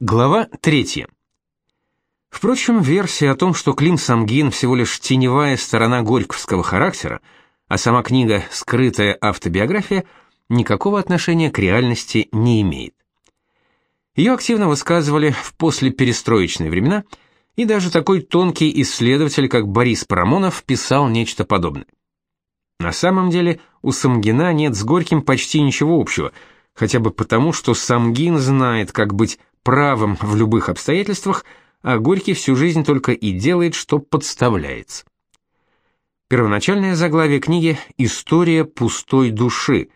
Глава 3. Впрочем, версия о том, что Клим Самгин всего лишь теневая сторона горьковского характера, а сама книга скрытая автобиография, никакого отношения к реальности не имеет. Ее активно высказывали в послеперестроечные времена, и даже такой тонкий исследователь, как Борис Парамонов, писал нечто подобное. На самом деле, у Самгина нет с Горьким почти ничего общего, хотя бы потому, что Самгин знает, как быть правым в любых обстоятельствах, а Горький всю жизнь только и делает, что подставляется. Первоначальное заглавие книги «История пустой души»,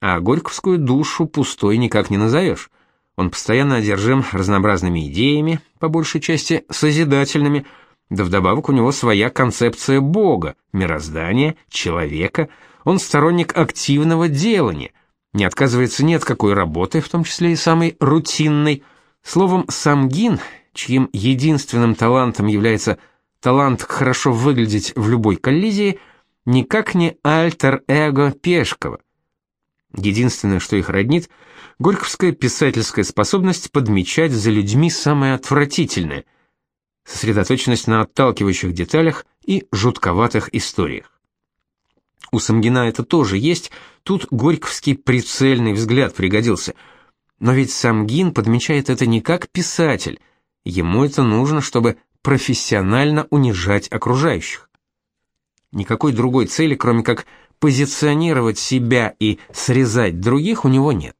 а Горьковскую душу пустой никак не назовешь. Он постоянно одержим разнообразными идеями, по большей части созидательными, да вдобавок у него своя концепция Бога, мироздания, человека, он сторонник активного делания, не отказывается ни от какой работы, в том числе и самой рутинной, Словом, Самгин, чьим единственным талантом является талант хорошо выглядеть в любой коллизии, никак не альтер-эго Пешкова. Единственное, что их роднит, горьковская писательская способность подмечать за людьми самое отвратительное, сосредоточенность на отталкивающих деталях и жутковатых историях. У Самгина это тоже есть, тут горьковский прицельный взгляд пригодился – но ведь Самгин подмечает это не как писатель. Ему это нужно, чтобы профессионально унижать окружающих. Никакой другой цели, кроме как позиционировать себя и срезать других, у него нет.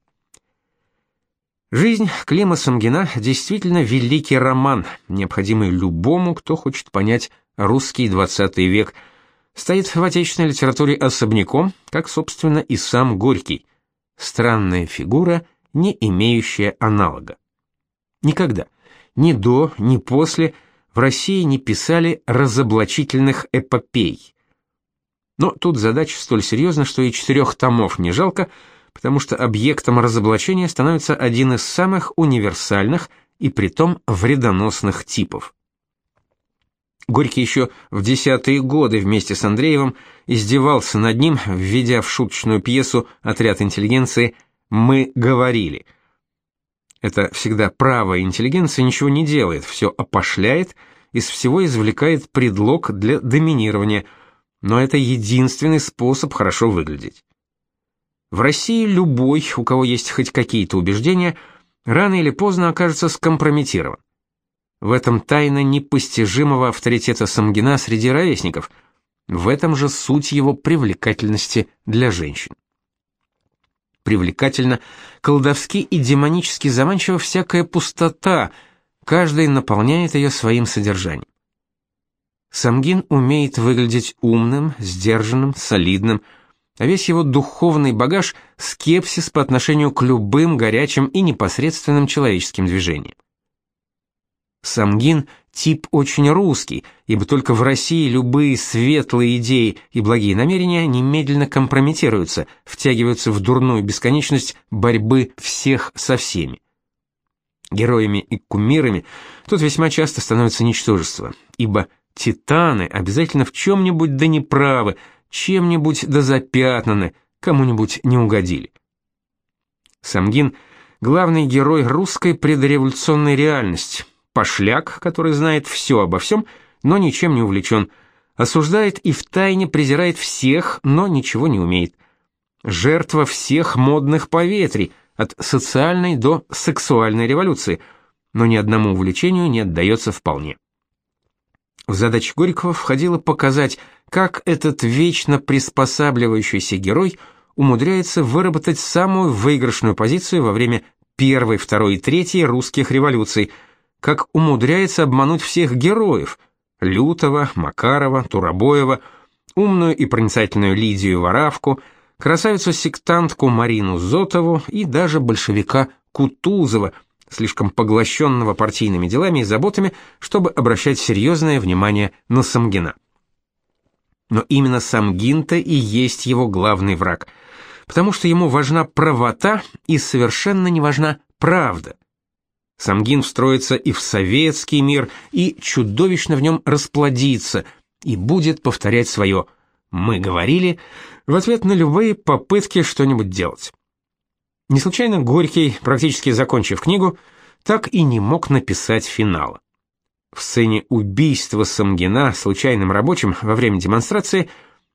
Жизнь Клима Самгина действительно великий роман, необходимый любому, кто хочет понять русский XX век. Стоит в отечественной литературе особняком, как, собственно, и сам Горький. Странная фигура – не имеющая аналога. Никогда, ни до, ни после в России не писали разоблачительных эпопей. Но тут задача столь серьезна, что и четырех томов не жалко, потому что объектом разоблачения становится один из самых универсальных и притом вредоносных типов. Горький еще в десятые годы вместе с Андреевым издевался над ним, введя в шуточную пьесу «Отряд интеллигенции» мы говорили. Это всегда правая интеллигенция ничего не делает, все опошляет, из всего извлекает предлог для доминирования, но это единственный способ хорошо выглядеть. В России любой, у кого есть хоть какие-то убеждения, рано или поздно окажется скомпрометирован. В этом тайна непостижимого авторитета Самгина среди ровесников. В этом же суть его привлекательности для женщин привлекательно, колдовски и демонически заманчива всякая пустота, каждый наполняет ее своим содержанием. Самгин умеет выглядеть умным, сдержанным, солидным, а весь его духовный багаж – скепсис по отношению к любым горячим и непосредственным человеческим движениям. Самгин тип очень русский, ибо только в России любые светлые идеи и благие намерения немедленно компрометируются, втягиваются в дурную бесконечность борьбы всех со всеми. Героями и кумирами тут весьма часто становятся ничтожества, ибо титаны обязательно в чем-нибудь да неправы, чем-нибудь да запятнаны, кому-нибудь не угодили. Самгин – главный герой русской предреволюционной реальности – пошляк, который знает все обо всем, но ничем не увлечен, осуждает и втайне презирает всех, но ничего не умеет. Жертва всех модных поветрий, от социальной до сексуальной революции, но ни одному увлечению не отдается вполне. В задачу Горького входило показать, как этот вечно приспосабливающийся герой умудряется выработать самую выигрышную позицию во время первой, второй и третьей русских революций – как умудряется обмануть всех героев – Лютова, Макарова, Турабоева, умную и проницательную Лидию Воравку, красавицу-сектантку Марину Зотову и даже большевика Кутузова, слишком поглощенного партийными делами и заботами, чтобы обращать серьезное внимание на Самгина. Но именно Самгин-то и есть его главный враг, потому что ему важна правота и совершенно не важна правда – Самгин встроится и в советский мир, и чудовищно в нем расплодится, и будет повторять свое «мы говорили» в ответ на любые попытки что-нибудь делать. Не случайно Горький, практически закончив книгу, так и не мог написать финала. В сцене убийства Самгина случайным рабочим во время демонстрации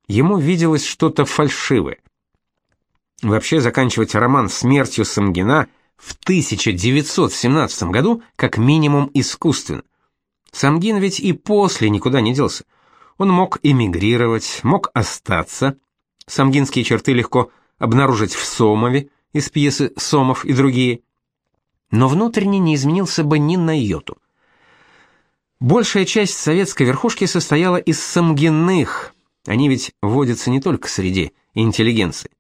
ему виделось что-то фальшивое. Вообще заканчивать роман смертью Самгина в 1917 году как минимум искусственно. Самгин ведь и после никуда не делся. Он мог эмигрировать, мог остаться. Самгинские черты легко обнаружить в Сомове из пьесы «Сомов» и другие. Но внутренне не изменился бы ни на йоту. Большая часть советской верхушки состояла из самгинных. Они ведь водятся не только среди интеллигенции.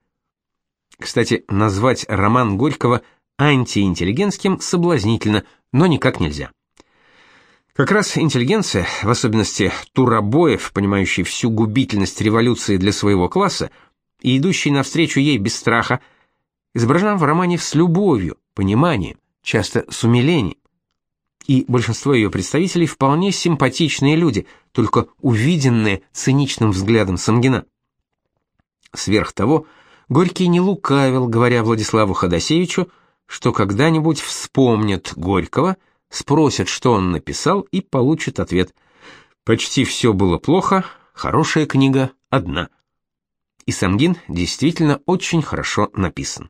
Кстати, назвать роман Горького антиинтеллигентским соблазнительно, но никак нельзя. Как раз интеллигенция, в особенности Турабоев, понимающий всю губительность революции для своего класса и идущий навстречу ей без страха, изображена в романе с любовью, пониманием, часто с умилением и большинство ее представителей вполне симпатичные люди, только увиденные циничным взглядом Самгина. Сверх того, Горький не лукавил, говоря Владиславу Ходосевичу, что когда-нибудь вспомнят Горького, спросят, что он написал, и получат ответ. Почти все было плохо, хорошая книга одна. И Самгин действительно очень хорошо написан.